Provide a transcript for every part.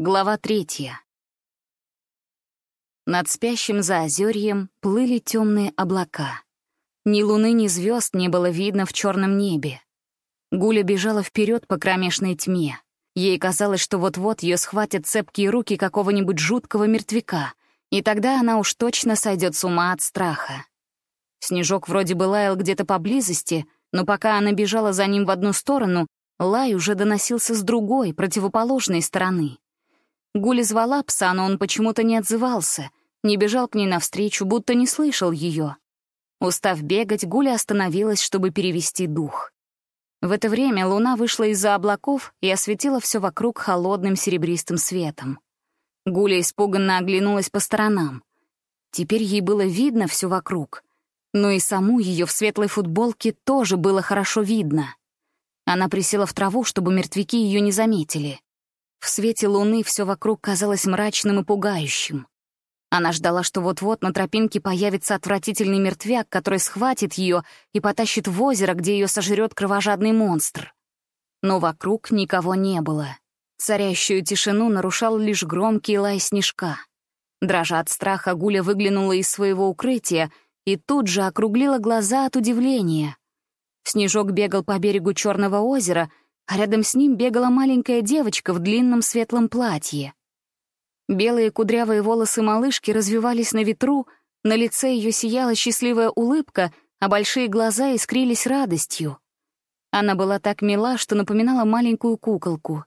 Глава третья. Над спящим заозерьем плыли темные облака. Ни луны, ни звезд не было видно в черном небе. Гуля бежала вперед по кромешной тьме. Ей казалось, что вот-вот ее схватят цепкие руки какого-нибудь жуткого мертвяка, и тогда она уж точно сойдет с ума от страха. Снежок вроде бы лаял где-то поблизости, но пока она бежала за ним в одну сторону, лай уже доносился с другой, противоположной стороны. Гуля звала пса, но он почему-то не отзывался, не бежал к ней навстречу, будто не слышал ее. Устав бегать, Гуля остановилась, чтобы перевести дух. В это время луна вышла из-за облаков и осветила все вокруг холодным серебристым светом. Гуля испуганно оглянулась по сторонам. Теперь ей было видно все вокруг, но и саму ее в светлой футболке тоже было хорошо видно. Она присела в траву, чтобы мертвяки ее не заметили. В свете луны все вокруг казалось мрачным и пугающим. Она ждала, что вот-вот на тропинке появится отвратительный мертвяк, который схватит ее и потащит в озеро, где ее сожрет кровожадный монстр. Но вокруг никого не было. Царящую тишину нарушал лишь громкий лай снежка. Дрожа от страха, Гуля выглянула из своего укрытия и тут же округлила глаза от удивления. Снежок бегал по берегу Черного озера, а рядом с ним бегала маленькая девочка в длинном светлом платье. Белые кудрявые волосы малышки развивались на ветру, на лице ее сияла счастливая улыбка, а большие глаза искрились радостью. Она была так мила, что напоминала маленькую куколку.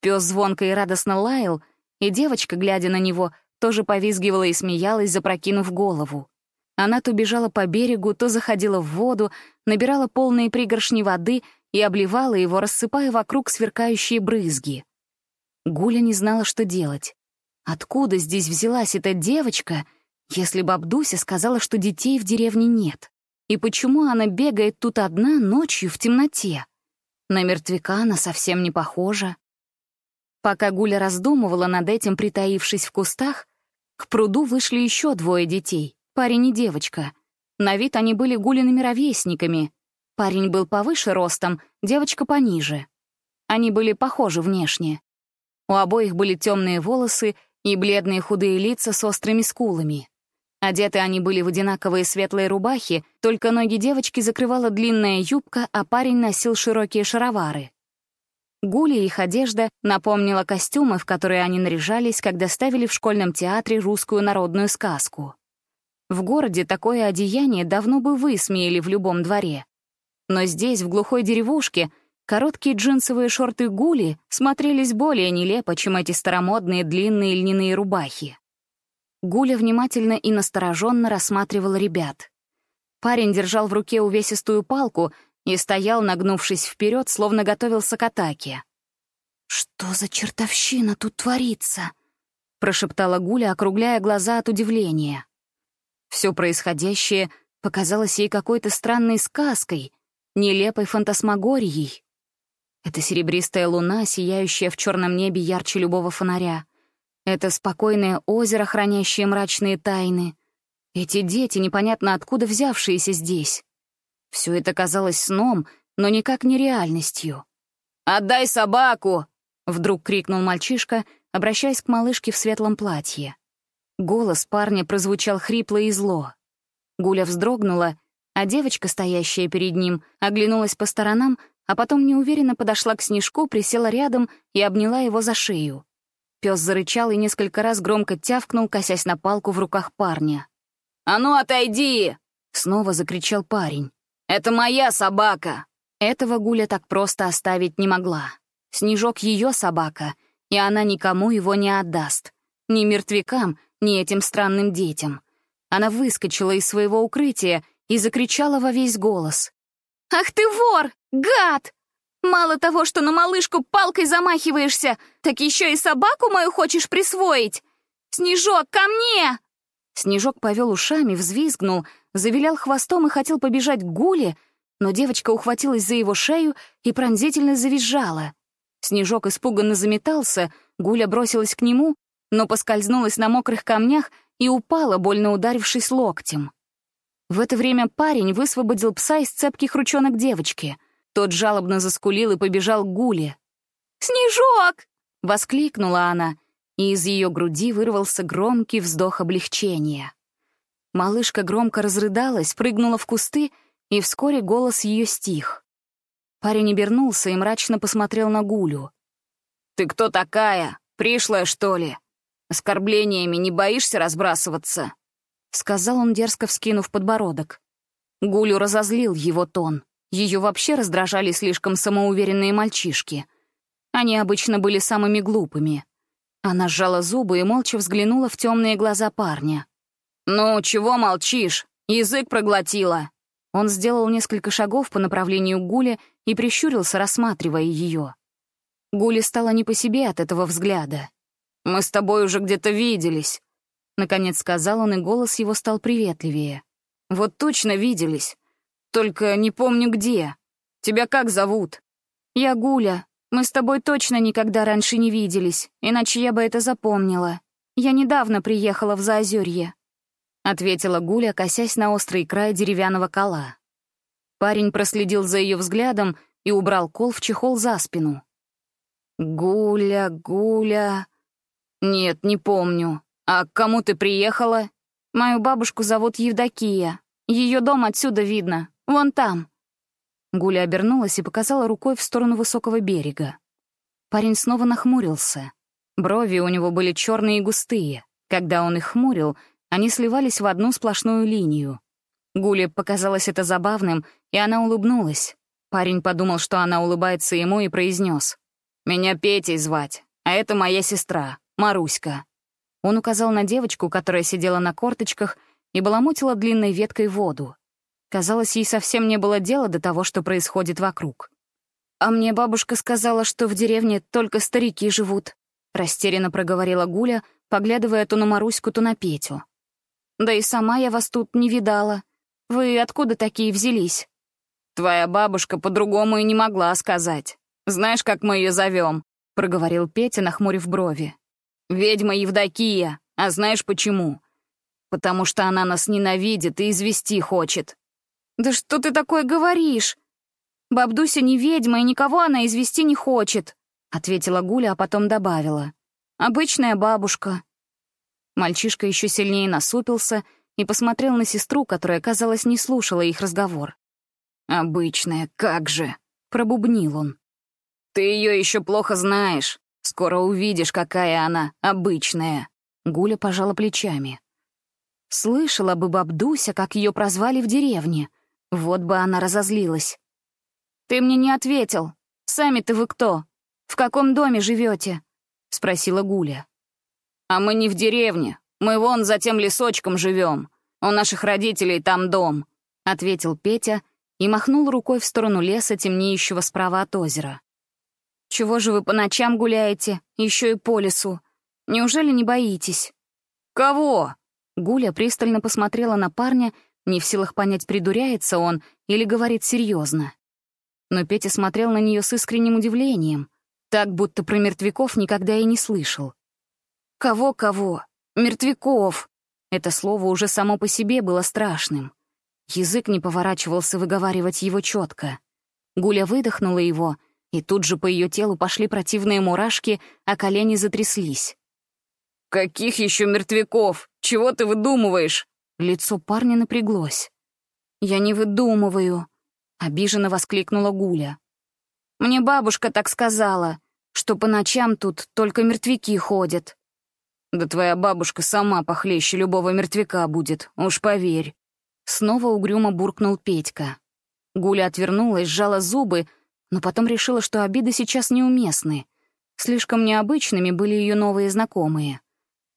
Пес звонко и радостно лаял, и девочка, глядя на него, тоже повизгивала и смеялась, запрокинув голову. Она то бежала по берегу, то заходила в воду, набирала полные пригоршни воды и обливала его, рассыпая вокруг сверкающие брызги. Гуля не знала, что делать. Откуда здесь взялась эта девочка, если бабдуся сказала, что детей в деревне нет? И почему она бегает тут одна ночью в темноте? На мертвяка она совсем не похожа. Пока Гуля раздумывала над этим, притаившись в кустах, к пруду вышли еще двое детей, парень и девочка. На вид они были Гулиными ровесниками, Парень был повыше ростом, девочка пониже. Они были похожи внешне. У обоих были темные волосы и бледные худые лица с острыми скулами. Одеты они были в одинаковые светлые рубахи, только ноги девочки закрывала длинная юбка, а парень носил широкие шаровары. Гули их одежда напомнила костюмы, в которые они наряжались, когда ставили в школьном театре русскую народную сказку. В городе такое одеяние давно бы высмеяли в любом дворе. Но здесь, в глухой деревушке, короткие джинсовые шорты гули смотрелись более нелепо, чем эти старомодные длинные льняные рубахи. Гуля внимательно и настороженно рассматривала ребят. Парень держал в руке увесистую палку и стоял, нагнувшись вперед, словно готовился к атаке. «Что за чертовщина тут творится?» — прошептала Гуля, округляя глаза от удивления. Все происходящее показалось ей какой-то странной сказкой, нелепой фантасмагорией. Это серебристая луна, сияющая в черном небе ярче любого фонаря. Это спокойное озеро, хранящее мрачные тайны. Эти дети, непонятно откуда взявшиеся здесь. Все это казалось сном, но никак не реальностью. «Отдай собаку!» — вдруг крикнул мальчишка, обращаясь к малышке в светлом платье. Голос парня прозвучал хрипло и зло. Гуля вздрогнула а девочка, стоящая перед ним, оглянулась по сторонам, а потом неуверенно подошла к снежку, присела рядом и обняла его за шею. Пес зарычал и несколько раз громко тявкнул, косясь на палку в руках парня. «А ну, отойди!» — снова закричал парень. «Это моя собака!» Этого Гуля так просто оставить не могла. Снежок — ее собака, и она никому его не отдаст. Ни мертвякам, ни этим странным детям. Она выскочила из своего укрытия и закричала во весь голос. «Ах ты вор! Гад! Мало того, что на малышку палкой замахиваешься, так еще и собаку мою хочешь присвоить! Снежок, ко мне!» Снежок повел ушами, взвизгнул, завилял хвостом и хотел побежать к Гуле, но девочка ухватилась за его шею и пронзительно завизжала. Снежок испуганно заметался, Гуля бросилась к нему, но поскользнулась на мокрых камнях и упала, больно ударившись локтем. В это время парень высвободил пса из цепких ручонок девочки. Тот жалобно заскулил и побежал к Гуле. «Снежок!» — воскликнула она, и из ее груди вырвался громкий вздох облегчения. Малышка громко разрыдалась, прыгнула в кусты, и вскоре голос ее стих. Парень обернулся и мрачно посмотрел на Гулю. «Ты кто такая? Пришлая, что ли? Оскорблениями не боишься разбрасываться?» Сказал он, дерзко вскинув подбородок. Гулю разозлил его тон. Ее вообще раздражали слишком самоуверенные мальчишки. Они обычно были самыми глупыми. Она сжала зубы и молча взглянула в темные глаза парня. «Ну, чего молчишь? Язык проглотила!» Он сделал несколько шагов по направлению к Гуле и прищурился, рассматривая ее. Гуле стало не по себе от этого взгляда. «Мы с тобой уже где-то виделись», — наконец сказал он, и голос его стал приветливее. «Вот точно виделись. Только не помню где. Тебя как зовут?» «Я Гуля. Мы с тобой точно никогда раньше не виделись, иначе я бы это запомнила. Я недавно приехала в Заозерье», — ответила Гуля, косясь на острый край деревянного кола. Парень проследил за ее взглядом и убрал кол в чехол за спину. «Гуля, Гуля...» «Нет, не помню. А к кому ты приехала?» «Мою бабушку зовут Евдокия. Ее дом отсюда видно. Вон там». Гуля обернулась и показала рукой в сторону высокого берега. Парень снова нахмурился. Брови у него были черные и густые. Когда он их хмурил, они сливались в одну сплошную линию. Гуле показалось это забавным, и она улыбнулась. Парень подумал, что она улыбается ему, и произнес: «Меня Петей звать, а это моя сестра, Маруська». Он указал на девочку, которая сидела на корточках и баламутила длинной веткой воду. Казалось, ей совсем не было дела до того, что происходит вокруг. «А мне бабушка сказала, что в деревне только старики живут», — растерянно проговорила Гуля, поглядывая то на Маруську, то на Петю. «Да и сама я вас тут не видала. Вы откуда такие взялись?» «Твоя бабушка по-другому и не могла сказать. Знаешь, как мы ее зовем?» — проговорил Петя, нахмурив брови. «Ведьма Евдокия. А знаешь почему? Потому что она нас ненавидит и извести хочет». «Да что ты такое говоришь? Бабдуся не ведьма, и никого она извести не хочет», — ответила Гуля, а потом добавила. «Обычная бабушка». Мальчишка еще сильнее насупился и посмотрел на сестру, которая, казалось, не слушала их разговор. «Обычная, как же!» — пробубнил он. «Ты ее еще плохо знаешь. Скоро увидишь, какая она обычная». Гуля пожала плечами. Слышала бы бабдуся, как ее прозвали в деревне. Вот бы она разозлилась. «Ты мне не ответил. Сами-то вы кто? В каком доме живете? спросила Гуля. «А мы не в деревне. Мы вон за тем лесочком живем. У наших родителей там дом», — ответил Петя и махнул рукой в сторону леса, темнеющего справа от озера. «Чего же вы по ночам гуляете, еще и по лесу? Неужели не боитесь?» «Кого?» Гуля пристально посмотрела на парня, не в силах понять, придуряется он или говорит серьезно. Но Петя смотрел на нее с искренним удивлением, так будто про мертвяков никогда и не слышал. «Кого-кого? Мертвяков!» Это слово уже само по себе было страшным. Язык не поворачивался выговаривать его четко. Гуля выдохнула его, и тут же по ее телу пошли противные мурашки, а колени затряслись. «Каких еще мертвяков? Чего ты выдумываешь?» Лицо парня напряглось. «Я не выдумываю», — обиженно воскликнула Гуля. «Мне бабушка так сказала, что по ночам тут только мертвяки ходят». «Да твоя бабушка сама похлеще любого мертвяка будет, уж поверь». Снова угрюмо буркнул Петька. Гуля отвернулась, сжала зубы, но потом решила, что обиды сейчас неуместны. Слишком необычными были ее новые знакомые.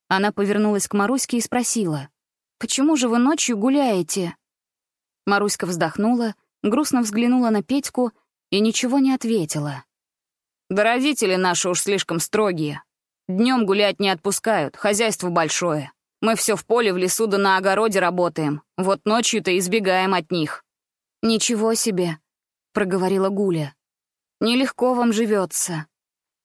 Она повернулась к Маруське и спросила, «Почему же вы ночью гуляете?» Маруська вздохнула, грустно взглянула на Петьку и ничего не ответила. «Да родители наши уж слишком строгие. Днем гулять не отпускают, хозяйство большое. Мы все в поле, в лесу да на огороде работаем. Вот ночью-то избегаем от них». «Ничего себе», — проговорила Гуля. «Нелегко вам живется.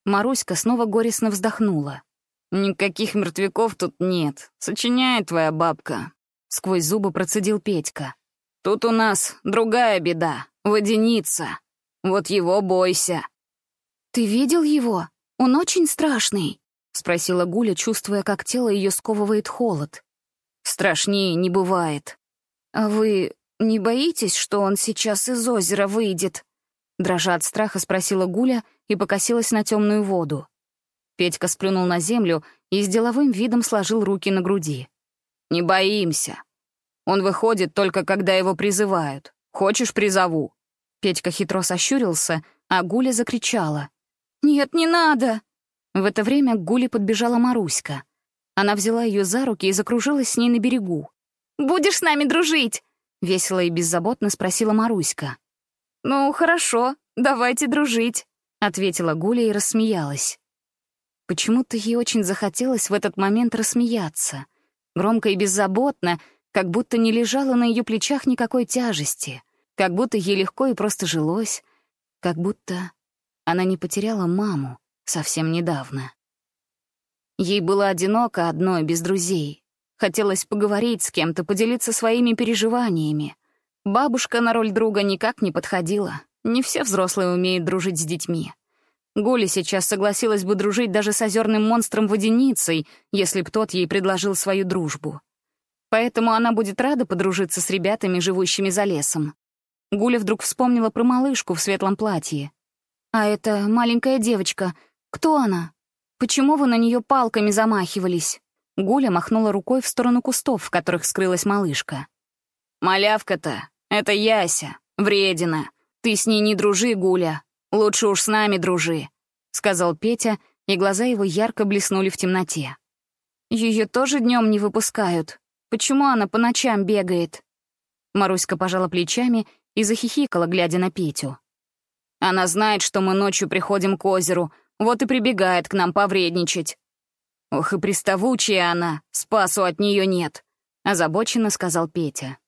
Маруська снова горестно вздохнула. «Никаких мертвяков тут нет. Сочиняет твоя бабка», — сквозь зубы процедил Петька. «Тут у нас другая беда — водяница. Вот его бойся». «Ты видел его?» Он очень страшный?» — спросила Гуля, чувствуя, как тело ее сковывает холод. «Страшнее не бывает». «А вы не боитесь, что он сейчас из озера выйдет?» Дрожа от страха, спросила Гуля и покосилась на темную воду. Петька сплюнул на землю и с деловым видом сложил руки на груди. «Не боимся. Он выходит только, когда его призывают. Хочешь, призову?» Петька хитро сощурился, а Гуля закричала. «Нет, не надо!» В это время к Гуле подбежала Маруська. Она взяла ее за руки и закружилась с ней на берегу. «Будешь с нами дружить?» — весело и беззаботно спросила Маруська. «Ну, хорошо, давайте дружить», — ответила Гуля и рассмеялась. Почему-то ей очень захотелось в этот момент рассмеяться. Громко и беззаботно, как будто не лежало на ее плечах никакой тяжести, как будто ей легко и просто жилось, как будто она не потеряла маму совсем недавно. Ей было одиноко одной, без друзей. Хотелось поговорить с кем-то, поделиться своими переживаниями. Бабушка на роль друга никак не подходила. Не все взрослые умеют дружить с детьми. Гуля сейчас согласилась бы дружить даже с озерным монстром-водяницей, если б тот ей предложил свою дружбу. Поэтому она будет рада подружиться с ребятами, живущими за лесом. Гуля вдруг вспомнила про малышку в светлом платье. «А это маленькая девочка. Кто она? Почему вы на нее палками замахивались?» Гуля махнула рукой в сторону кустов, в которых скрылась малышка. «Малявка-то, это Яся, вредина. Ты с ней не дружи, Гуля. «Лучше уж с нами дружи», — сказал Петя, и глаза его ярко блеснули в темноте. Ее тоже днем не выпускают. Почему она по ночам бегает?» Маруська пожала плечами и захихикала, глядя на Петю. «Она знает, что мы ночью приходим к озеру, вот и прибегает к нам повредничать». «Ох и приставучая она, спасу от нее нет», — озабоченно сказал Петя.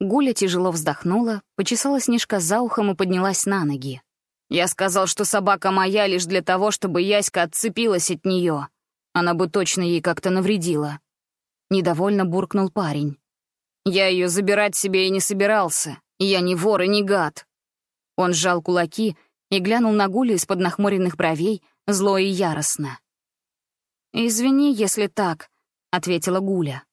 Гуля тяжело вздохнула, почесала Снежка за ухом и поднялась на ноги. Я сказал, что собака моя лишь для того, чтобы Яська отцепилась от нее. Она бы точно ей как-то навредила. Недовольно буркнул парень. Я ее забирать себе и не собирался. Я не вор и не гад. Он сжал кулаки и глянул на Гулю из-под нахмуренных бровей, зло и яростно. «Извини, если так», — ответила Гуля.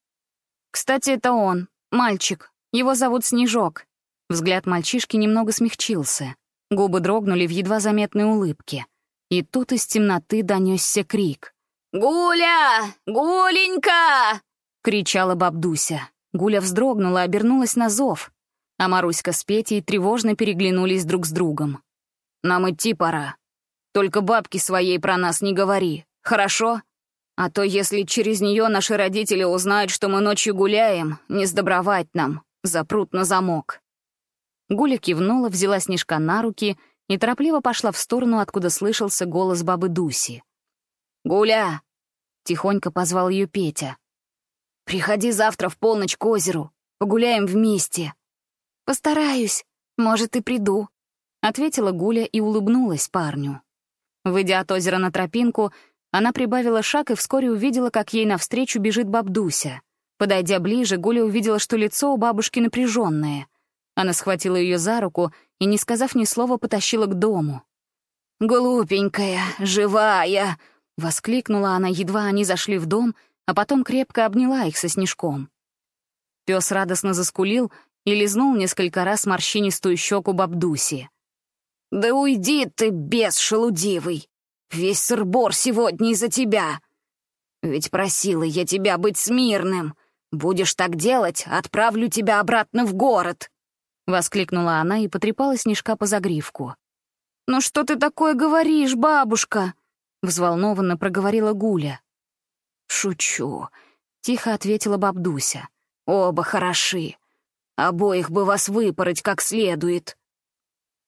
«Кстати, это он, мальчик. Его зовут Снежок». Взгляд мальчишки немного смягчился. Губы дрогнули в едва заметной улыбке. И тут из темноты донесся крик. «Гуля! Гуленька!» — кричала бабдуся. Гуля вздрогнула, обернулась на зов. А Маруська с Петей тревожно переглянулись друг с другом. «Нам идти пора. Только бабке своей про нас не говори, хорошо? А то если через нее наши родители узнают, что мы ночью гуляем, не сдобровать нам, запрут на замок». Гуля кивнула, взяла Снежка на руки и торопливо пошла в сторону, откуда слышался голос бабы Дуси. «Гуля!» — тихонько позвал ее Петя. «Приходи завтра в полночь к озеру. Погуляем вместе». «Постараюсь. Может, и приду», — ответила Гуля и улыбнулась парню. Выйдя от озера на тропинку, она прибавила шаг и вскоре увидела, как ей навстречу бежит бабдуся. Подойдя ближе, Гуля увидела, что лицо у бабушки напряженное — она схватила ее за руку и, не сказав ни слова, потащила к дому. «Глупенькая, живая!» — воскликнула она, едва они зашли в дом, а потом крепко обняла их со снежком. Пес радостно заскулил и лизнул несколько раз морщинистую щеку бабдуси. «Да уйди ты, бес шелудивый! Весь сырбор сегодня из-за тебя! Ведь просила я тебя быть смирным. Будешь так делать, отправлю тебя обратно в город!» — воскликнула она и потрепала снежка по загривку. «Ну что ты такое говоришь, бабушка?» — взволнованно проговорила Гуля. «Шучу», — тихо ответила бабдуся. «Оба хороши. Обоих бы вас выпороть как следует».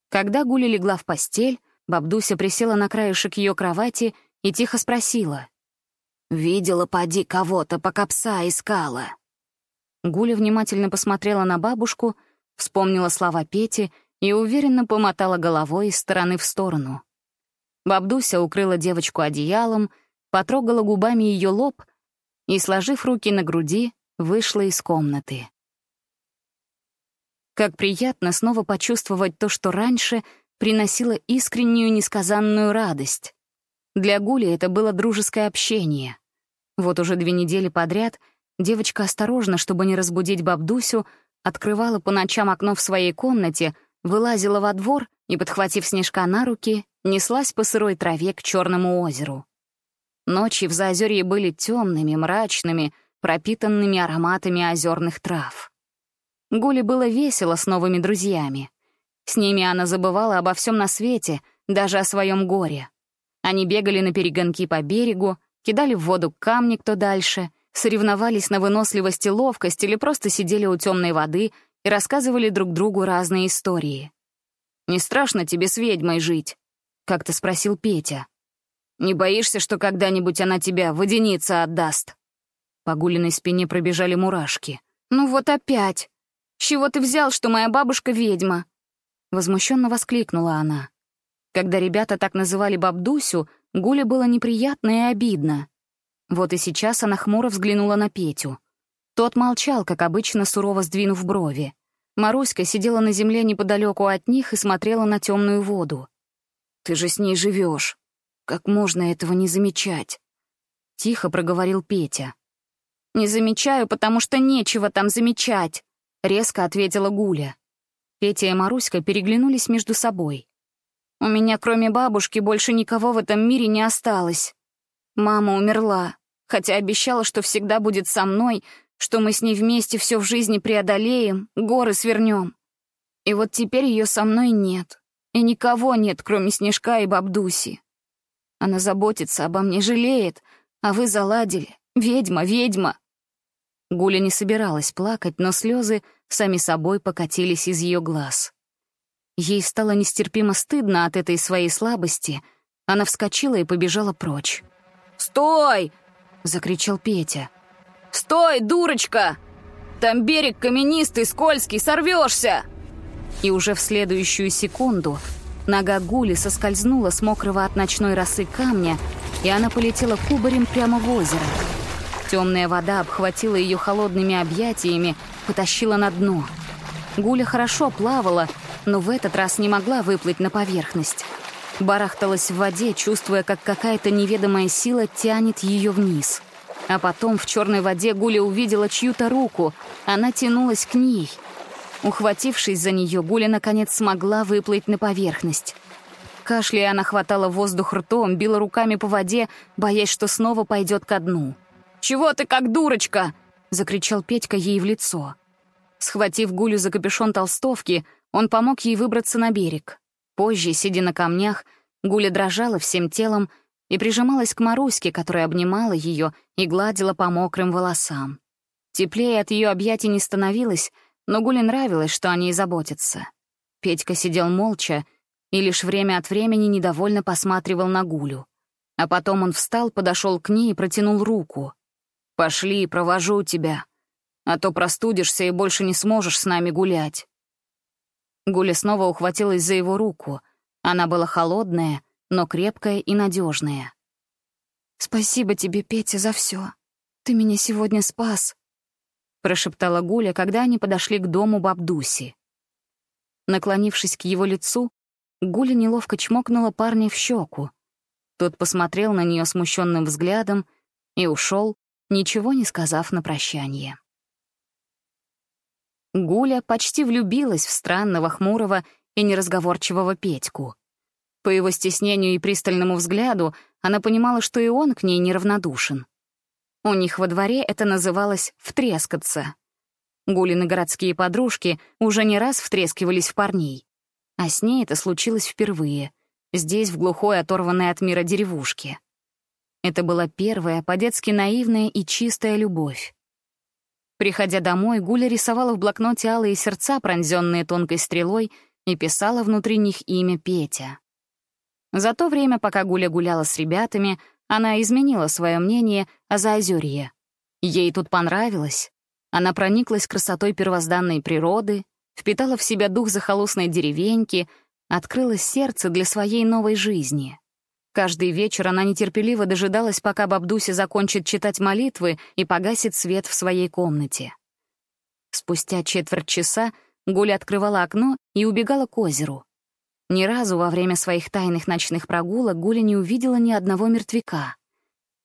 Когда Гуля легла в постель, бабдуся присела на краешек ее кровати и тихо спросила. «Видела, поди, кого-то, пока пса искала». Гуля внимательно посмотрела на бабушку — Вспомнила слова Пети и уверенно помотала головой из стороны в сторону. Бабдуся укрыла девочку одеялом, потрогала губами ее лоб и, сложив руки на груди, вышла из комнаты. Как приятно снова почувствовать то, что раньше приносило искреннюю несказанную радость. Для Гули это было дружеское общение. Вот уже две недели подряд девочка осторожно, чтобы не разбудить бабдусю, открывала по ночам окно в своей комнате, вылазила во двор и, подхватив снежка на руки, неслась по сырой траве к Черному озеру. Ночи в Заозерье были темными, мрачными, пропитанными ароматами озерных трав. Гуле было весело с новыми друзьями. С ними она забывала обо всем на свете, даже о своем горе. Они бегали на перегонки по берегу, кидали в воду камни кто дальше, соревновались на выносливость и ловкость или просто сидели у темной воды и рассказывали друг другу разные истории. «Не страшно тебе с ведьмой жить?» — как-то спросил Петя. «Не боишься, что когда-нибудь она тебя водяница отдаст?» По Гулиной спине пробежали мурашки. «Ну вот опять! С чего ты взял, что моя бабушка ведьма?» Возмущенно воскликнула она. Когда ребята так называли бабдусю, Гуле было неприятно и обидно. Вот и сейчас она хмуро взглянула на Петю. Тот молчал, как обычно, сурово сдвинув брови. Маруська сидела на земле неподалеку от них и смотрела на темную воду. «Ты же с ней живешь. Как можно этого не замечать?» Тихо проговорил Петя. «Не замечаю, потому что нечего там замечать», — резко ответила Гуля. Петя и Маруська переглянулись между собой. «У меня, кроме бабушки, больше никого в этом мире не осталось. Мама умерла, хотя обещала, что всегда будет со мной, что мы с ней вместе все в жизни преодолеем, горы свернем. И вот теперь ее со мной нет, и никого нет, кроме Снежка и Бабдуси. Она заботится обо мне, жалеет, а вы заладили. Ведьма, ведьма!» Гуля не собиралась плакать, но слезы сами собой покатились из ее глаз. Ей стало нестерпимо стыдно от этой своей слабости. Она вскочила и побежала прочь. «Стой!» — закричал Петя. «Стой, дурочка! Там берег каменистый, скользкий, сорвешься!» И уже в следующую секунду нога Гули соскользнула с мокрого от ночной росы камня, и она полетела кубарем прямо в озеро. Темная вода обхватила ее холодными объятиями, потащила на дно. Гуля хорошо плавала, но в этот раз не могла выплыть на поверхность. Барахталась в воде, чувствуя, как какая-то неведомая сила тянет ее вниз. А потом в черной воде Гуля увидела чью-то руку. Она тянулась к ней. Ухватившись за нее, Гуля наконец смогла выплыть на поверхность. Кашляя, она хватала воздух ртом, била руками по воде, боясь, что снова пойдет ко дну. «Чего ты как дурочка?» — закричал Петька ей в лицо. Схватив Гулю за капюшон толстовки, он помог ей выбраться на берег. Позже, сидя на камнях, Гуля дрожала всем телом и прижималась к Маруське, которая обнимала ее и гладила по мокрым волосам. Теплее от ее объятий не становилось, но Гуле нравилось, что о ней заботятся. Петька сидел молча и лишь время от времени недовольно посматривал на Гулю. А потом он встал, подошел к ней и протянул руку. «Пошли, провожу тебя, а то простудишься и больше не сможешь с нами гулять». Гуля снова ухватилась за его руку. Она была холодная, но крепкая и надежная. «Спасибо тебе, Петя, за все. Ты меня сегодня спас», — прошептала Гуля, когда они подошли к дому бабдуси. Наклонившись к его лицу, Гуля неловко чмокнула парня в щеку. Тот посмотрел на нее смущенным взглядом и ушел, ничего не сказав на прощание. Гуля почти влюбилась в странного, хмурого и неразговорчивого Петьку. По его стеснению и пристальному взгляду она понимала, что и он к ней неравнодушен. У них во дворе это называлось «втрескаться». Гулины городские подружки уже не раз втрескивались в парней. А с ней это случилось впервые, здесь, в глухой, оторванной от мира деревушке. Это была первая, по-детски наивная и чистая любовь. Приходя домой, Гуля рисовала в блокноте алые сердца, пронзенные тонкой стрелой, и писала внутри них имя Петя. За то время, пока Гуля гуляла с ребятами, она изменила свое мнение о Заозерье. Ей тут понравилось. Она прониклась красотой первозданной природы, впитала в себя дух захолустной деревеньки, открыла сердце для своей новой жизни. Каждый вечер она нетерпеливо дожидалась, пока Бабдуся закончит читать молитвы и погасит свет в своей комнате. Спустя четверть часа Гуля открывала окно и убегала к озеру. Ни разу во время своих тайных ночных прогулок Гуля не увидела ни одного мертвяка.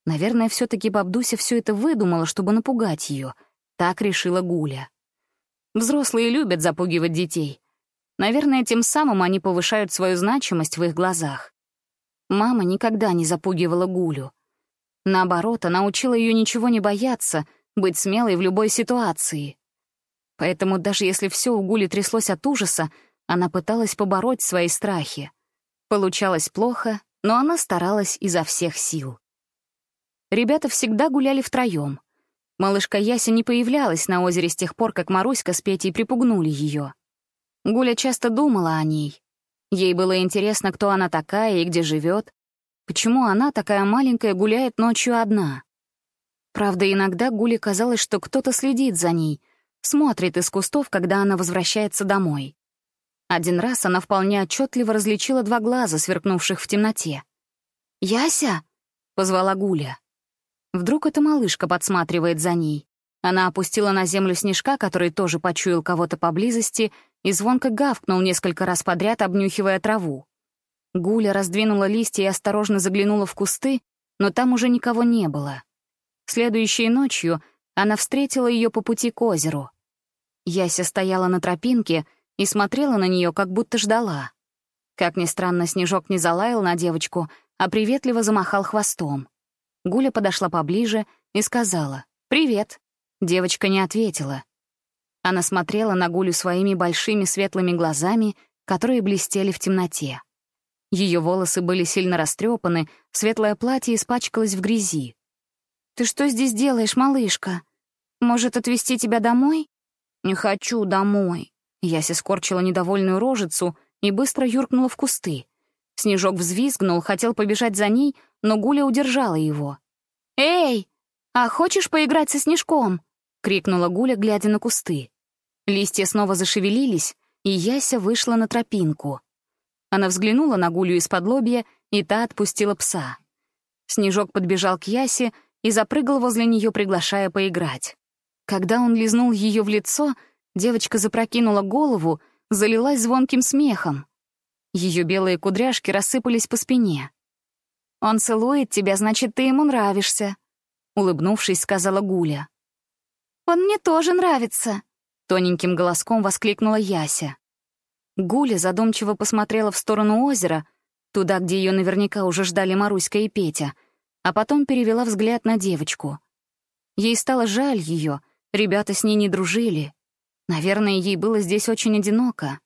Наверное, все таки бабдуся все это выдумала, чтобы напугать ее. Так решила Гуля. Взрослые любят запугивать детей. Наверное, тем самым они повышают свою значимость в их глазах. Мама никогда не запугивала Гулю. Наоборот, она учила ее ничего не бояться, быть смелой в любой ситуации. Поэтому даже если все у Гули тряслось от ужаса, она пыталась побороть свои страхи. Получалось плохо, но она старалась изо всех сил. Ребята всегда гуляли втроем. Малышка Яся не появлялась на озере с тех пор, как Маруська с Петей припугнули ее. Гуля часто думала о ней. Ей было интересно, кто она такая и где живет, почему она, такая маленькая, гуляет ночью одна. Правда, иногда Гуле казалось, что кто-то следит за ней, смотрит из кустов, когда она возвращается домой. Один раз она вполне отчетливо различила два глаза, сверкнувших в темноте. «Яся!» — позвала Гуля. Вдруг эта малышка подсматривает за ней. Она опустила на землю снежка, который тоже почуял кого-то поблизости, и звонко гавкнул несколько раз подряд, обнюхивая траву. Гуля раздвинула листья и осторожно заглянула в кусты, но там уже никого не было. Следующей ночью она встретила ее по пути к озеру. Яся стояла на тропинке и смотрела на нее, как будто ждала. Как ни странно, Снежок не залаял на девочку, а приветливо замахал хвостом. Гуля подошла поближе и сказала «Привет». Девочка не ответила. Она смотрела на Гулю своими большими светлыми глазами, которые блестели в темноте. Ее волосы были сильно растрепаны, светлое платье испачкалось в грязи. «Ты что здесь делаешь, малышка? Может, отвезти тебя домой?» «Не хочу домой». Яся скорчила недовольную рожицу и быстро юркнула в кусты. Снежок взвизгнул, хотел побежать за ней, но Гуля удержала его. «Эй, а хочешь поиграть со Снежком?» — крикнула Гуля, глядя на кусты. Листья снова зашевелились, и Яся вышла на тропинку. Она взглянула на Гулю из-под лобья, и та отпустила пса. Снежок подбежал к Ясе и запрыгал возле нее, приглашая поиграть. Когда он лизнул ее в лицо, девочка запрокинула голову, залилась звонким смехом. Ее белые кудряшки рассыпались по спине. «Он целует тебя, значит, ты ему нравишься», — улыбнувшись, сказала Гуля. «Он мне тоже нравится», — тоненьким голоском воскликнула Яся. Гуля задумчиво посмотрела в сторону озера, туда, где ее наверняка уже ждали Маруська и Петя, а потом перевела взгляд на девочку. Ей стало жаль ее, ребята с ней не дружили. Наверное, ей было здесь очень одиноко.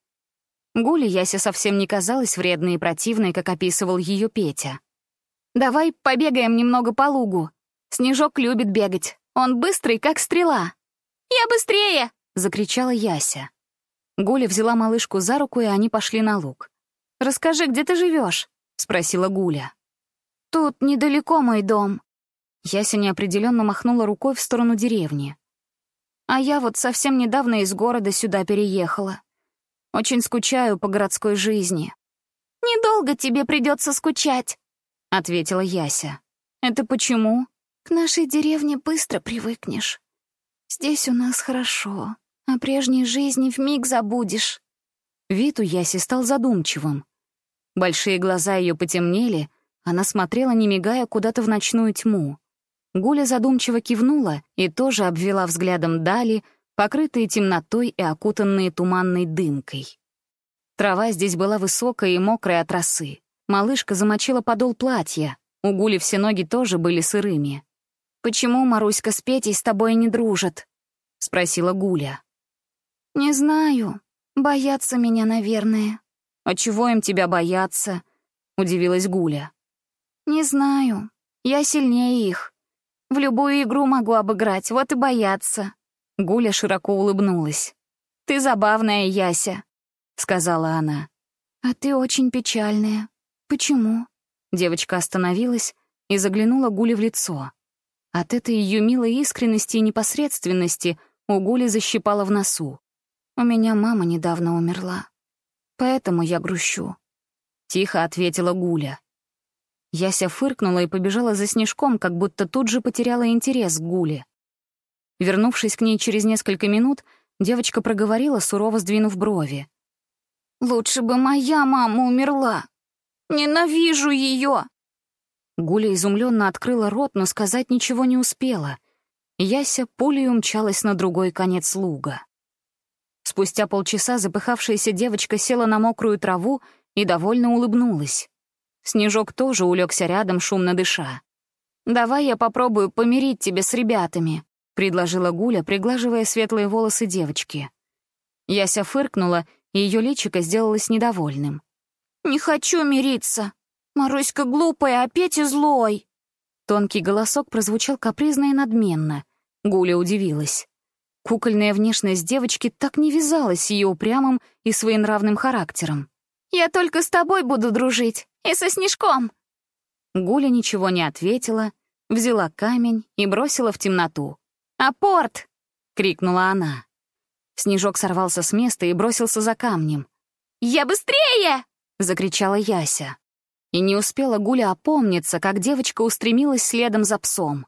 Гуле Яся совсем не казалась вредной и противной, как описывал ее Петя. «Давай побегаем немного по лугу. Снежок любит бегать. Он быстрый, как стрела». «Я быстрее!» — закричала Яся. Гуля взяла малышку за руку, и они пошли на луг. «Расскажи, где ты живешь? спросила Гуля. «Тут недалеко мой дом». Яся неопределенно махнула рукой в сторону деревни. «А я вот совсем недавно из города сюда переехала. Очень скучаю по городской жизни». «Недолго тебе придется скучать», — ответила Яся. «Это почему?» «К нашей деревне быстро привыкнешь. Здесь у нас хорошо, а прежней жизни вмиг забудешь». Вид у Яси стал задумчивым. Большие глаза ее потемнели, она смотрела, не мигая, куда-то в ночную тьму. Гуля задумчиво кивнула и тоже обвела взглядом дали, покрытые темнотой и окутанные туманной дымкой. Трава здесь была высокая и мокрая от росы. Малышка замочила подол платья. У Гули все ноги тоже были сырыми. «Почему Маруська с Петей с тобой не дружат?» — спросила Гуля. «Не знаю. Боятся меня, наверное». «А чего им тебя бояться?» — удивилась Гуля. «Не знаю. Я сильнее их. В любую игру могу обыграть, вот и боятся». Гуля широко улыбнулась. «Ты забавная, Яся», — сказала она. «А ты очень печальная. Почему?» Девочка остановилась и заглянула Гуле в лицо. От этой ее милой искренности и непосредственности у Гули защипала в носу. «У меня мама недавно умерла, поэтому я грущу», — тихо ответила Гуля. Яся фыркнула и побежала за снежком, как будто тут же потеряла интерес к Гуле. Вернувшись к ней через несколько минут, девочка проговорила, сурово сдвинув брови. Лучше бы моя мама умерла. Ненавижу ее!» Гуля изумленно открыла рот, но сказать ничего не успела. Яся пулей умчалась на другой конец луга. Спустя полчаса запыхавшаяся девочка села на мокрую траву и довольно улыбнулась. Снежок тоже улегся рядом, шумно дыша. «Давай я попробую помирить тебя с ребятами», — предложила Гуля, приглаживая светлые волосы девочки. Яся фыркнула, и ее личико сделалось недовольным. «Не хочу мириться. Маруська глупая, а Петя злой». Тонкий голосок прозвучал капризно и надменно. Гуля удивилась. Кукольная внешность девочки так не вязалась с ее упрямым и своенравным характером. «Я только с тобой буду дружить, и со Снежком!» Гуля ничего не ответила, взяла камень и бросила в темноту. «Апорт!» — крикнула она. Снежок сорвался с места и бросился за камнем. «Я быстрее!» — закричала Яся. И не успела Гуля опомниться, как девочка устремилась следом за псом.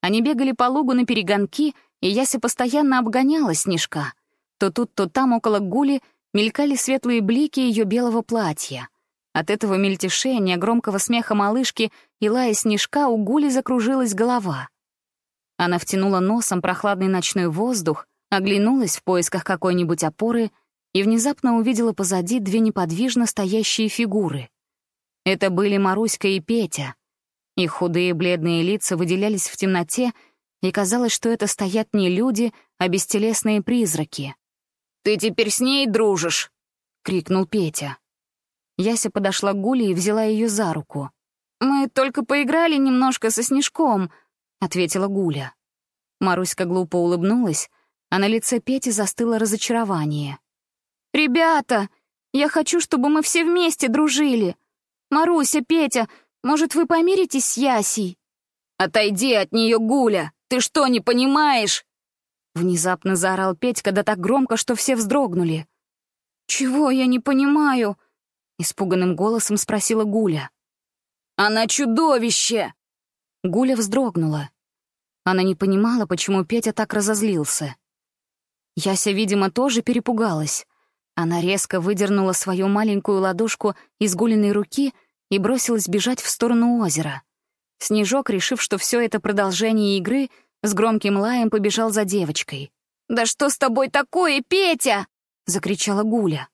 Они бегали по лугу на перегонки, и Яся постоянно обгоняла Снежка. То тут, то там около Гули мелькали светлые блики ее белого платья. От этого мельтешения, громкого смеха малышки и лая Снежка у Гули закружилась голова. Она втянула носом прохладный ночной воздух, оглянулась в поисках какой-нибудь опоры и внезапно увидела позади две неподвижно стоящие фигуры. Это были Маруська и Петя. Их худые бледные лица выделялись в темноте, и казалось, что это стоят не люди, а бестелесные призраки. «Ты теперь с ней дружишь?» — крикнул Петя. Яся подошла к Гуле и взяла ее за руку. «Мы только поиграли немножко со Снежком», — ответила Гуля. Маруська глупо улыбнулась, а на лице Пети застыло разочарование. «Ребята, я хочу, чтобы мы все вместе дружили. Маруся, Петя, может, вы помиритесь с Ясей?» «Отойди от нее, Гуля! Ты что, не понимаешь?» Внезапно заорал Петька да так громко, что все вздрогнули. «Чего я не понимаю?» — испуганным голосом спросила Гуля. «Она чудовище!» Гуля вздрогнула. Она не понимала, почему Петя так разозлился. Яся, видимо, тоже перепугалась. Она резко выдернула свою маленькую ладошку из Гулиной руки и бросилась бежать в сторону озера. Снежок, решив, что все это продолжение игры, с громким лаем побежал за девочкой. «Да что с тобой такое, Петя?» — закричала Гуля.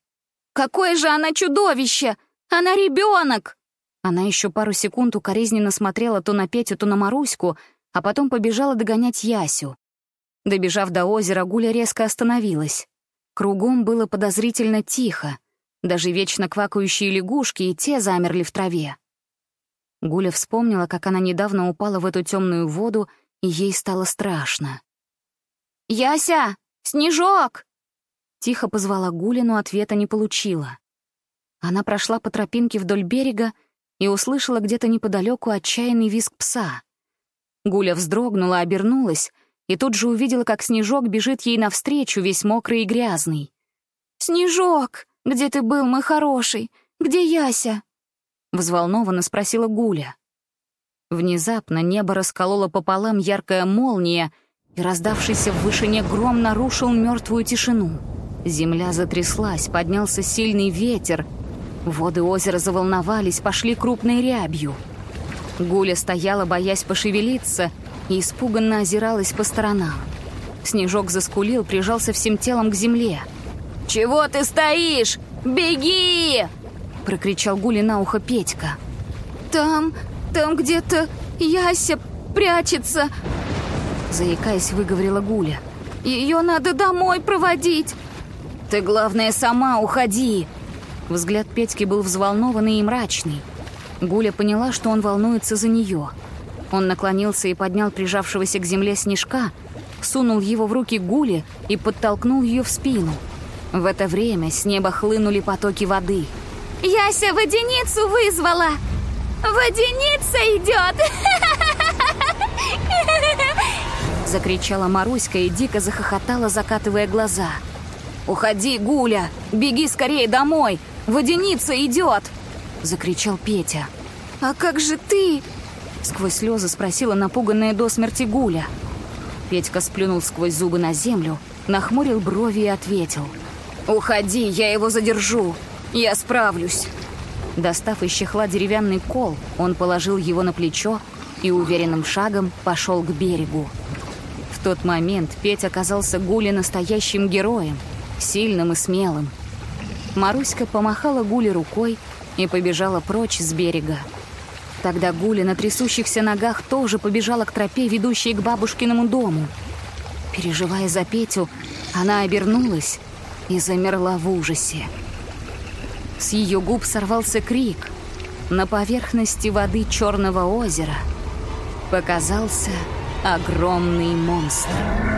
«Какое же она чудовище! Она ребенок!» Она еще пару секунд укоризненно смотрела то на Петю, то на Маруську, а потом побежала догонять Ясю. Добежав до озера, Гуля резко остановилась. Кругом было подозрительно тихо. Даже вечно квакающие лягушки и те замерли в траве. Гуля вспомнила, как она недавно упала в эту темную воду, и ей стало страшно. «Яся! Снежок!» Тихо позвала Гуля, но ответа не получила. Она прошла по тропинке вдоль берега и услышала где-то неподалеку отчаянный визг пса. Гуля вздрогнула, обернулась и тут же увидела, как Снежок бежит ей навстречу, весь мокрый и грязный. «Снежок, где ты был, мой хороший? Где Яся?» Взволнованно спросила Гуля. Внезапно небо раскололо пополам яркая молния, и раздавшийся в вышине гром нарушил мертвую тишину. Земля затряслась, поднялся сильный ветер. Воды озера заволновались, пошли крупной рябью. Гуля стояла, боясь пошевелиться, и испуганно озиралась по сторонам. Снежок заскулил, прижался всем телом к земле. «Чего ты стоишь? Беги!» — прокричал Гуле на ухо Петька. «Там, там где-то Яся прячется!» Заикаясь, выговорила Гуля. «Ее надо домой проводить!» «Ты, главное, сама уходи!» Взгляд Петьки был взволнованный и мрачный. Гуля поняла, что он волнуется за нее — он наклонился и поднял прижавшегося к земле снежка, сунул его в руки Гули и подтолкнул ее в спину. В это время с неба хлынули потоки воды. «Яся водяницу вызвала! Водяница идет!» Закричала Маруська и дико захохотала, закатывая глаза. «Уходи, Гуля! Беги скорее домой! Водяница идет!» Закричал Петя. «А как же ты?» Сквозь слезы спросила напуганная до смерти Гуля. Петька сплюнул сквозь зубы на землю, нахмурил брови и ответил. «Уходи, я его задержу. Я справлюсь». Достав из чехла деревянный кол, он положил его на плечо и уверенным шагом пошел к берегу. В тот момент Петь оказался Гуле настоящим героем, сильным и смелым. Маруська помахала Гуле рукой и побежала прочь с берега. Тогда Гуля на трясущихся ногах тоже побежала к тропе, ведущей к бабушкиному дому. Переживая за Петю, она обернулась и замерла в ужасе. С ее губ сорвался крик. На поверхности воды Черного озера показался огромный монстр.